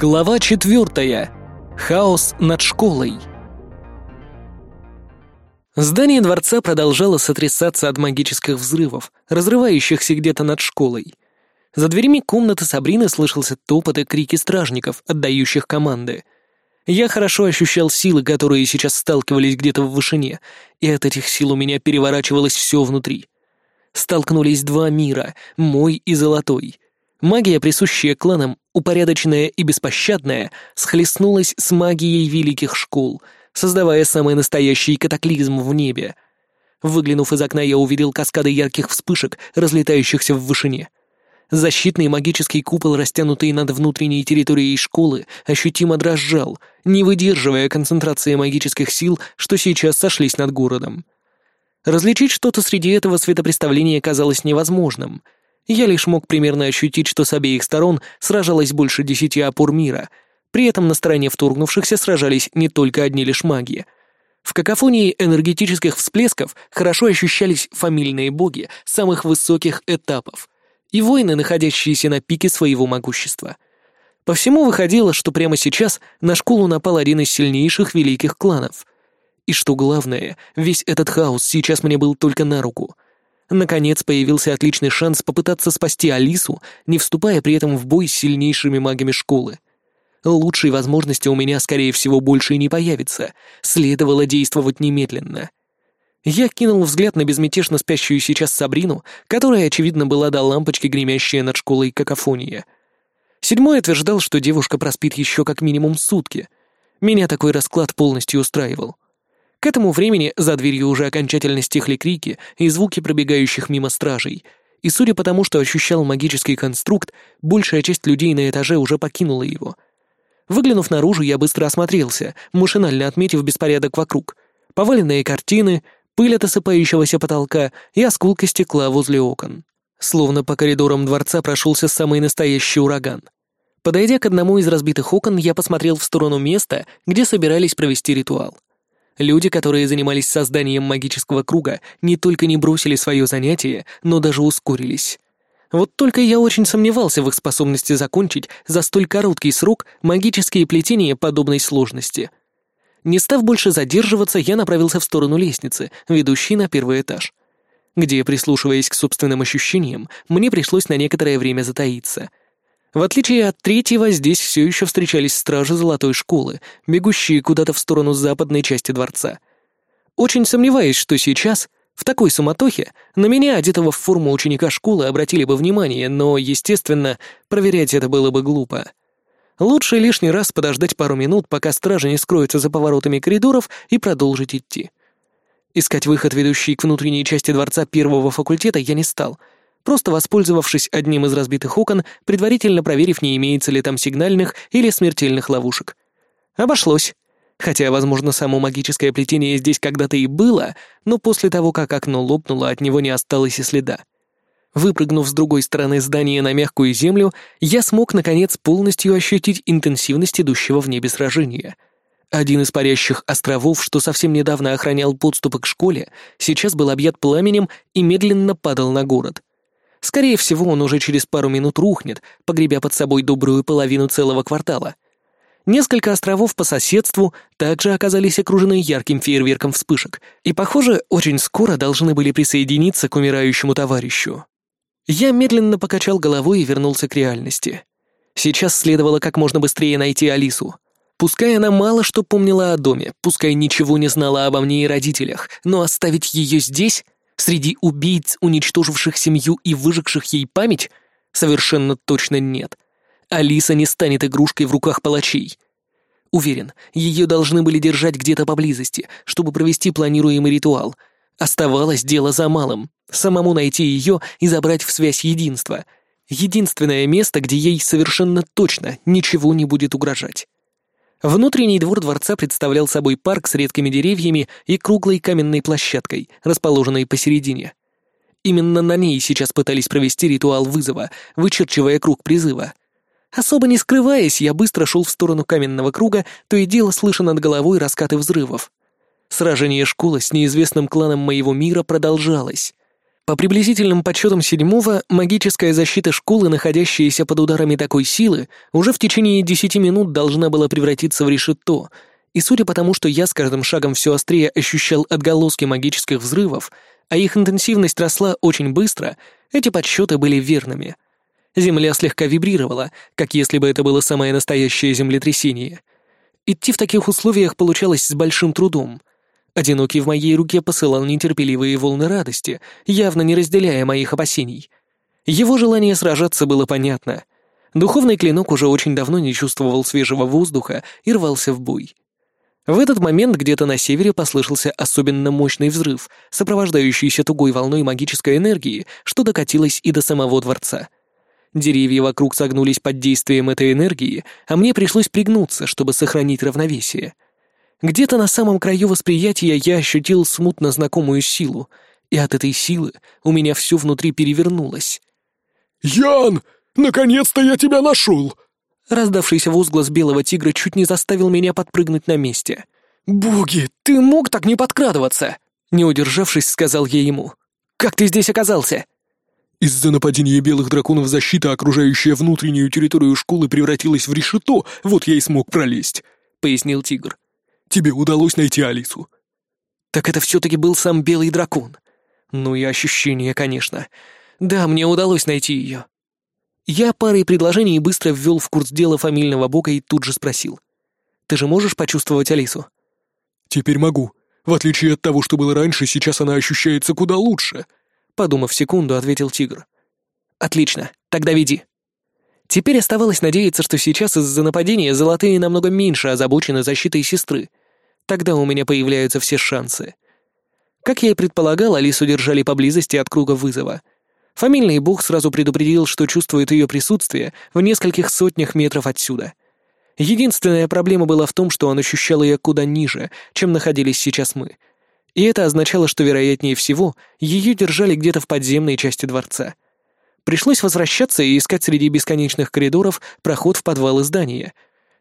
Глава четвертая. Хаос над школой. Здание дворца продолжало сотрясаться от магических взрывов, разрывающихся где-то над школой. За дверями комнаты Сабрины слышался топот и крики стражников, отдающих команды. Я хорошо ощущал силы, которые сейчас сталкивались где-то в вышине, и от этих сил у меня переворачивалось все внутри. Столкнулись два мира, мой и золотой — Магия, присущая кланам, упорядоченная и беспощадная, схлестнулась с магией великих школ, создавая самый настоящий катаклизм в небе. Выглянув из окна, я увидел каскады ярких вспышек, разлетающихся в вышине. Защитный магический купол, растянутый над внутренней территорией школы, ощутимо дрожал, не выдерживая концентрации магических сил, что сейчас сошлись над городом. Различить что-то среди этого светопреставления казалось невозможным — я лишь мог примерно ощутить, что с обеих сторон сражалось больше десяти опор мира. При этом на стороне вторгнувшихся сражались не только одни лишь маги. В какофонии энергетических всплесков хорошо ощущались фамильные боги самых высоких этапов и воины, находящиеся на пике своего могущества. По всему выходило, что прямо сейчас на школу напал один из сильнейших великих кланов. И что главное, весь этот хаос сейчас мне был только на руку — Наконец появился отличный шанс попытаться спасти Алису, не вступая при этом в бой с сильнейшими магами школы. Лучшей возможности у меня, скорее всего, больше и не появится. Следовало действовать немедленно. Я кинул взгляд на безмятежно спящую сейчас Сабрину, которая, очевидно, была до лампочки, гремящая над школой какофония. Седьмой утверждал, что девушка проспит еще как минимум сутки. Меня такой расклад полностью устраивал. К этому времени за дверью уже окончательно стихли крики и звуки пробегающих мимо стражей, и судя по тому, что ощущал магический конструкт, большая часть людей на этаже уже покинула его. Выглянув наружу, я быстро осмотрелся, машинально отметив беспорядок вокруг. Поваленные картины, пыль от осыпающегося потолка и осколки стекла возле окон. Словно по коридорам дворца прошелся самый настоящий ураган. Подойдя к одному из разбитых окон, я посмотрел в сторону места, где собирались провести ритуал. Люди, которые занимались созданием магического круга, не только не бросили свое занятие, но даже ускорились. Вот только я очень сомневался в их способности закончить за столь короткий срок магические плетения подобной сложности. Не став больше задерживаться, я направился в сторону лестницы, ведущей на первый этаж, где, прислушиваясь к собственным ощущениям, мне пришлось на некоторое время затаиться — в отличие от третьего, здесь все еще встречались стражи Золотой Школы, бегущие куда-то в сторону западной части дворца. Очень сомневаюсь, что сейчас, в такой суматохе, на меня, одетого в форму ученика школы, обратили бы внимание, но, естественно, проверять это было бы глупо. Лучше лишний раз подождать пару минут, пока стражи не скроются за поворотами коридоров, и продолжить идти. Искать выход, ведущий к внутренней части дворца первого факультета, я не стал — просто воспользовавшись одним из разбитых окон, предварительно проверив, не имеется ли там сигнальных или смертельных ловушек. Обошлось. Хотя, возможно, само магическое плетение здесь когда-то и было, но после того, как окно лопнуло, от него не осталось и следа. Выпрыгнув с другой стороны здания на мягкую землю, я смог, наконец, полностью ощутить интенсивность идущего в небе сражения. Один из парящих островов, что совсем недавно охранял подступы к школе, сейчас был объят пламенем и медленно падал на город. Скорее всего, он уже через пару минут рухнет, погребя под собой добрую половину целого квартала. Несколько островов по соседству также оказались окружены ярким фейерверком вспышек, и, похоже, очень скоро должны были присоединиться к умирающему товарищу. Я медленно покачал головой и вернулся к реальности. Сейчас следовало как можно быстрее найти Алису. Пускай она мало что помнила о доме, пускай ничего не знала обо мне и родителях, но оставить ее здесь Среди убийц, уничтоживших семью и выжигших ей память, совершенно точно нет. Алиса не станет игрушкой в руках палачей. Уверен, ее должны были держать где-то поблизости, чтобы провести планируемый ритуал. Оставалось дело за малым — самому найти ее и забрать в связь единства. Единственное место, где ей совершенно точно ничего не будет угрожать. Внутренний двор дворца представлял собой парк с редкими деревьями и круглой каменной площадкой, расположенной посередине. Именно на ней сейчас пытались провести ритуал вызова, вычерчивая круг призыва. Особо не скрываясь, я быстро шел в сторону каменного круга, то и дело слыша над головой раскаты взрывов. Сражение школы с неизвестным кланом моего мира продолжалось. По приблизительным подсчетам седьмого, магическая защита школы, находящаяся под ударами такой силы, уже в течение десяти минут должна была превратиться в решето, и судя по тому, что я с каждым шагом все острее ощущал отголоски магических взрывов, а их интенсивность росла очень быстро, эти подсчеты были верными. Земля слегка вибрировала, как если бы это было самое настоящее землетрясение. Идти в таких условиях получалось с большим трудом. Одинокий в моей руке посылал нетерпеливые волны радости, явно не разделяя моих опасений. Его желание сражаться было понятно. Духовный клинок уже очень давно не чувствовал свежего воздуха и рвался в бой. В этот момент где-то на севере послышался особенно мощный взрыв, сопровождающийся тугой волной магической энергии, что докатилось и до самого дворца. Деревья вокруг согнулись под действием этой энергии, а мне пришлось пригнуться, чтобы сохранить равновесие. Где-то на самом краю восприятия я ощутил смутно знакомую силу, и от этой силы у меня все внутри перевернулось. «Ян, наконец-то я тебя нашел!» Раздавшийся возглас белого тигра чуть не заставил меня подпрыгнуть на месте. «Боги, ты мог так не подкрадываться?» Не удержавшись, сказал я ему. «Как ты здесь оказался?» «Из-за нападения белых драконов защита, окружающая внутреннюю территорию школы, превратилась в решето, вот я и смог пролезть», — пояснил тигр. «Тебе удалось найти Алису?» «Так это все-таки был сам белый дракон. Ну и ощущение, конечно. Да, мне удалось найти ее. Я парой предложений быстро ввел в курс дела фамильного бока и тут же спросил. «Ты же можешь почувствовать Алису?» «Теперь могу. В отличие от того, что было раньше, сейчас она ощущается куда лучше», — подумав секунду, ответил тигр. «Отлично. Тогда веди». Теперь оставалось надеяться, что сейчас из-за нападения золотые намного меньше озабочены защитой сестры. Тогда у меня появляются все шансы. Как я и предполагал, Алису держали поблизости от круга вызова — Фамильный бог сразу предупредил, что чувствует ее присутствие в нескольких сотнях метров отсюда. Единственная проблема была в том, что он ощущал ее куда ниже, чем находились сейчас мы. И это означало, что, вероятнее всего, ее держали где-то в подземной части дворца. Пришлось возвращаться и искать среди бесконечных коридоров проход в подвалы здания.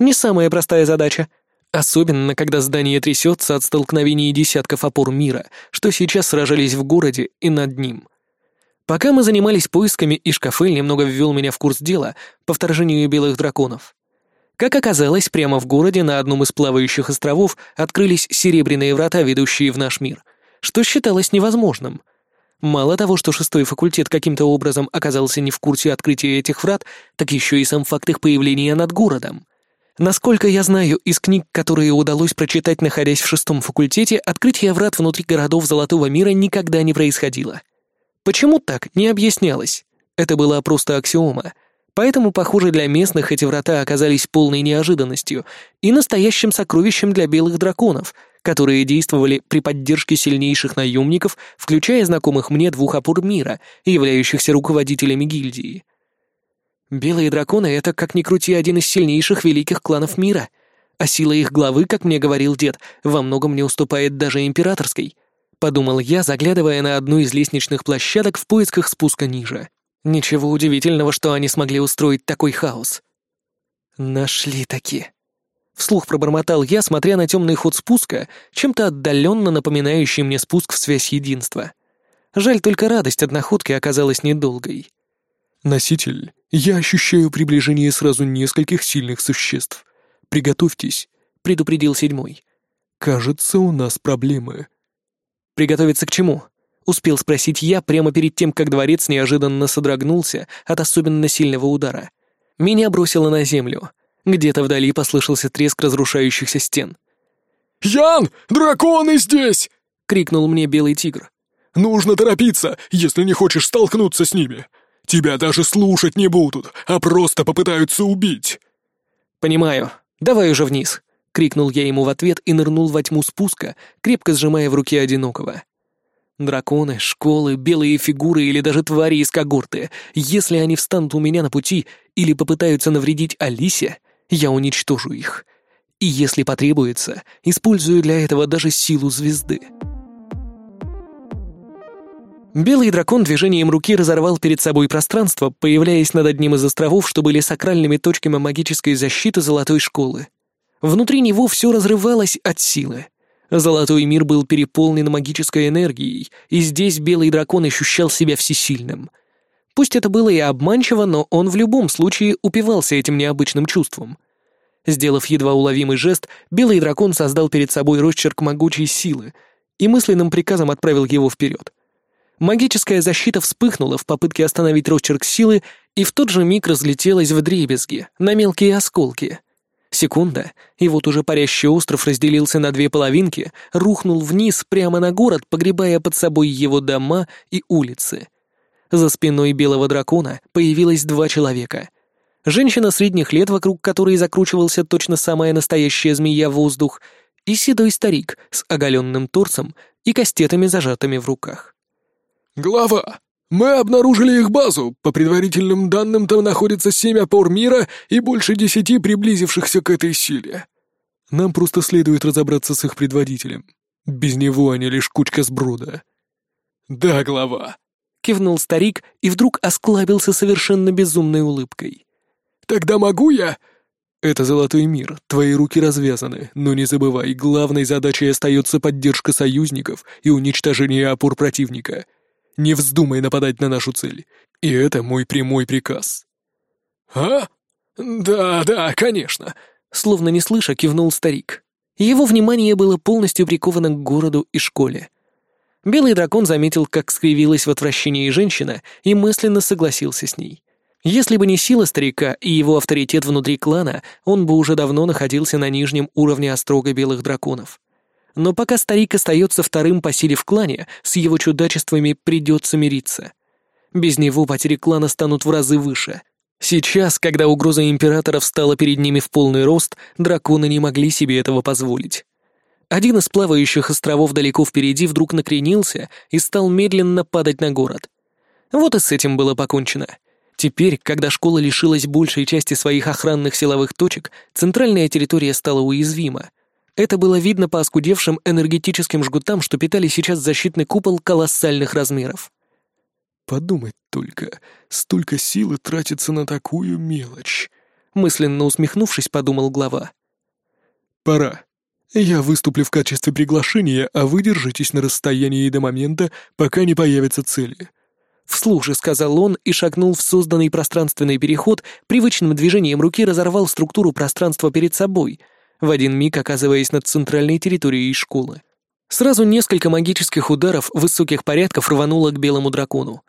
Не самая простая задача. Особенно, когда здание трясется от столкновений десятков опор мира, что сейчас сражались в городе и над ним. Пока мы занимались поисками, и Шкафель немного ввел меня в курс дела по вторжению белых драконов. Как оказалось, прямо в городе на одном из плавающих островов открылись серебряные врата, ведущие в наш мир, что считалось невозможным. Мало того, что шестой факультет каким-то образом оказался не в курсе открытия этих врат, так еще и сам факт их появления над городом. Насколько я знаю из книг, которые удалось прочитать, находясь в шестом факультете, открытие врат внутри городов Золотого мира никогда не происходило. Почему так, не объяснялось. Это была просто аксиома. Поэтому, похоже, для местных эти врата оказались полной неожиданностью и настоящим сокровищем для белых драконов, которые действовали при поддержке сильнейших наемников, включая знакомых мне двух опор мира, являющихся руководителями гильдии. Белые драконы — это, как ни крути, один из сильнейших великих кланов мира, а сила их главы, как мне говорил дед, во многом не уступает даже императорской — подумал я, заглядывая на одну из лестничных площадок в поисках спуска ниже. Ничего удивительного, что они смогли устроить такой хаос. Нашли таки. Вслух пробормотал я, смотря на темный ход спуска, чем-то отдаленно напоминающий мне спуск в связь единства. Жаль, только радость от находки оказалась недолгой. «Носитель, я ощущаю приближение сразу нескольких сильных существ. Приготовьтесь», — предупредил седьмой. «Кажется, у нас проблемы». «Приготовиться к чему?» — успел спросить я прямо перед тем, как дворец неожиданно содрогнулся от особенно сильного удара. Меня бросило на землю. Где-то вдали послышался треск разрушающихся стен. «Ян, драконы здесь!» — крикнул мне белый тигр. «Нужно торопиться, если не хочешь столкнуться с ними. Тебя даже слушать не будут, а просто попытаются убить». «Понимаю. Давай уже вниз», — крикнул я ему в ответ и нырнул во тьму спуска, крепко сжимая в руке одинокого. Драконы, школы, белые фигуры или даже твари из когорты, если они встанут у меня на пути или попытаются навредить Алисе, я уничтожу их. И если потребуется, использую для этого даже силу звезды. Белый дракон движением руки разорвал перед собой пространство, появляясь над одним из островов, что были сакральными точками магической защиты Золотой Школы. Внутри него все разрывалось от силы. Золотой мир был переполнен магической энергией, и здесь белый дракон ощущал себя всесильным. Пусть это было и обманчиво, но он в любом случае упивался этим необычным чувством. Сделав едва уловимый жест, белый дракон создал перед собой росчерк могучей силы и мысленным приказом отправил его вперед. Магическая защита вспыхнула в попытке остановить росчерк силы и в тот же миг разлетелась в дребезги, на мелкие осколки — Секунда, и вот уже парящий остров разделился на две половинки, рухнул вниз прямо на город, погребая под собой его дома и улицы. За спиной белого дракона появилось два человека. Женщина средних лет, вокруг которой закручивался точно самая настоящая змея воздух, и седой старик с оголенным торсом и кастетами, зажатыми в руках. «Глава, мы обнаружили их базу. По предварительным данным, там находится семь опор мира и больше десяти приблизившихся к этой силе. Нам просто следует разобраться с их предводителем. Без него они лишь кучка сброда. Да, глава. Кивнул старик и вдруг осклабился совершенно безумной улыбкой. Тогда могу я... Это золотой мир, твои руки развязаны, но не забывай, главной задачей остается поддержка союзников и уничтожение опор противника — не вздумай нападать на нашу цель. И это мой прямой приказ». «А? Да, да, конечно», — словно не слыша, кивнул старик. Его внимание было полностью приковано к городу и школе. Белый дракон заметил, как скривилась в отвращении женщина, и мысленно согласился с ней. Если бы не сила старика и его авторитет внутри клана, он бы уже давно находился на нижнем уровне острога белых драконов. Но пока старик остается вторым по силе в клане, с его чудачествами придется мириться. Без него потери клана станут в разы выше. Сейчас, когда угроза императора встала перед ними в полный рост, драконы не могли себе этого позволить. Один из плавающих островов далеко впереди вдруг накренился и стал медленно падать на город. Вот и с этим было покончено. Теперь, когда школа лишилась большей части своих охранных силовых точек, центральная территория стала уязвима. Это было видно по оскудевшим энергетическим жгутам, что питали сейчас защитный купол колоссальных размеров. «Подумать только, столько силы тратится на такую мелочь», — мысленно усмехнувшись, подумал глава. «Пора. Я выступлю в качестве приглашения, а вы держитесь на расстоянии до момента, пока не появятся цели». Вслух же сказал он и шагнул в созданный пространственный переход, привычным движением руки разорвал структуру пространства перед собой — в один миг оказываясь над центральной территорией школы. Сразу несколько магических ударов высоких порядков рвануло к белому дракону.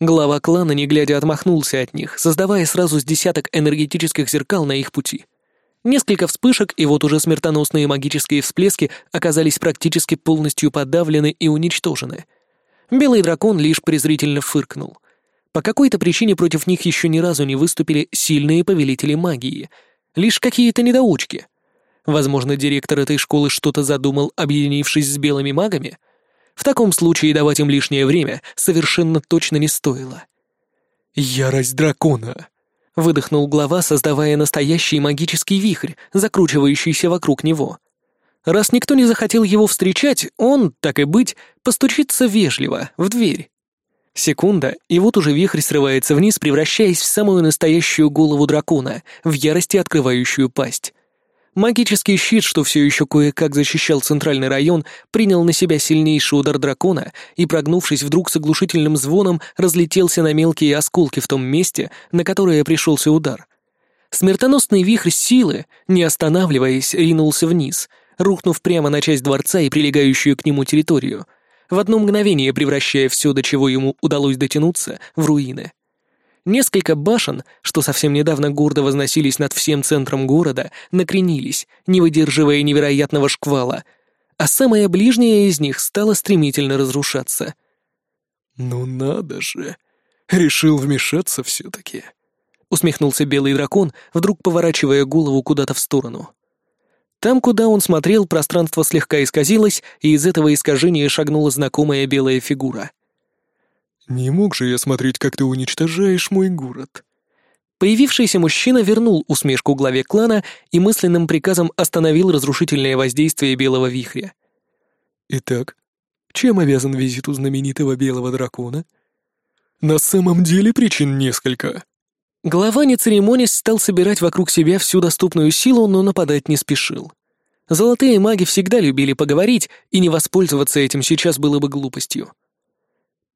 Глава клана, не глядя, отмахнулся от них, создавая сразу с десяток энергетических зеркал на их пути. Несколько вспышек, и вот уже смертоносные магические всплески оказались практически полностью подавлены и уничтожены. Белый дракон лишь презрительно фыркнул. По какой-то причине против них еще ни разу не выступили сильные повелители магии. Лишь какие-то недоучки — Возможно, директор этой школы что-то задумал, объединившись с белыми магами? В таком случае давать им лишнее время совершенно точно не стоило. «Ярость дракона!» — выдохнул глава, создавая настоящий магический вихрь, закручивающийся вокруг него. Раз никто не захотел его встречать, он, так и быть, постучится вежливо, в дверь. Секунда, и вот уже вихрь срывается вниз, превращаясь в самую настоящую голову дракона, в ярости открывающую пасть. Магический щит, что все еще кое-как защищал центральный район, принял на себя сильнейший удар дракона и, прогнувшись вдруг с оглушительным звоном, разлетелся на мелкие осколки в том месте, на которое пришелся удар. Смертоносный вихрь силы, не останавливаясь, ринулся вниз, рухнув прямо на часть дворца и прилегающую к нему территорию, в одно мгновение превращая все, до чего ему удалось дотянуться, в руины. Несколько башен, что совсем недавно гордо возносились над всем центром города, накренились, не выдерживая невероятного шквала, а самая ближняя из них стала стремительно разрушаться. «Ну надо же! Решил вмешаться все-таки!» — усмехнулся белый дракон, вдруг поворачивая голову куда-то в сторону. Там, куда он смотрел, пространство слегка исказилось, и из этого искажения шагнула знакомая белая фигура — «Не мог же я смотреть, как ты уничтожаешь мой город?» Появившийся мужчина вернул усмешку главе клана и мысленным приказом остановил разрушительное воздействие белого вихря. «Итак, чем обязан визиту знаменитого белого дракона?» «На самом деле причин несколько». Глава, не церемонясь, стал собирать вокруг себя всю доступную силу, но нападать не спешил. Золотые маги всегда любили поговорить, и не воспользоваться этим сейчас было бы глупостью.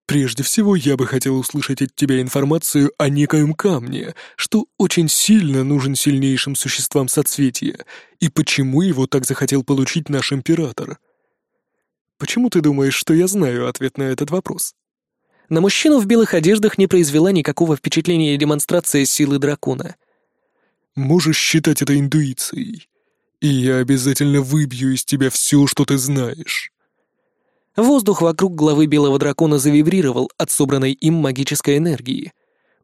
«Прежде всего, я бы хотел услышать от тебя информацию о некоем камне, что очень сильно нужен сильнейшим существам соцветия, и почему его так захотел получить наш император». «Почему ты думаешь, что я знаю ответ на этот вопрос?» На мужчину в белых одеждах не произвела никакого впечатления демонстрация силы дракона. «Можешь считать это интуицией и я обязательно выбью из тебя все, что ты знаешь». Воздух вокруг головы белого дракона завибрировал от собранной им магической энергии.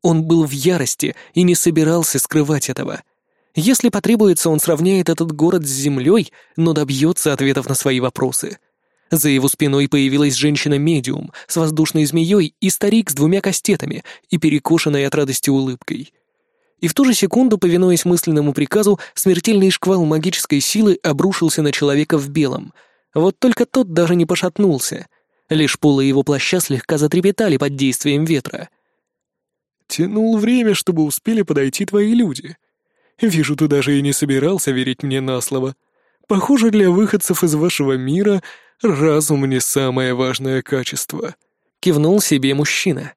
Он был в ярости и не собирался скрывать этого. Если потребуется, он сравняет этот город с землей, но добьется ответов на свои вопросы. За его спиной появилась женщина-медиум с воздушной змеей и старик с двумя кастетами и перекошенной от радости улыбкой — и в ту же секунду, повинуясь мысленному приказу, смертельный шквал магической силы обрушился на человека в белом. Вот только тот даже не пошатнулся. Лишь полы его плаща слегка затрепетали под действием ветра. «Тянул время, чтобы успели подойти твои люди. Вижу, ты даже и не собирался верить мне на слово. Похоже, для выходцев из вашего мира разум не самое важное качество», — кивнул себе мужчина.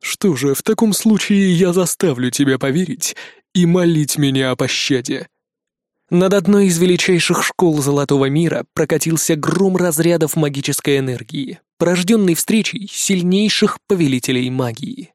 «Что же, в таком случае я заставлю тебя поверить и молить меня о пощаде». Над одной из величайших школ Золотого мира прокатился гром разрядов магической энергии, порожденный встречей сильнейших повелителей магии.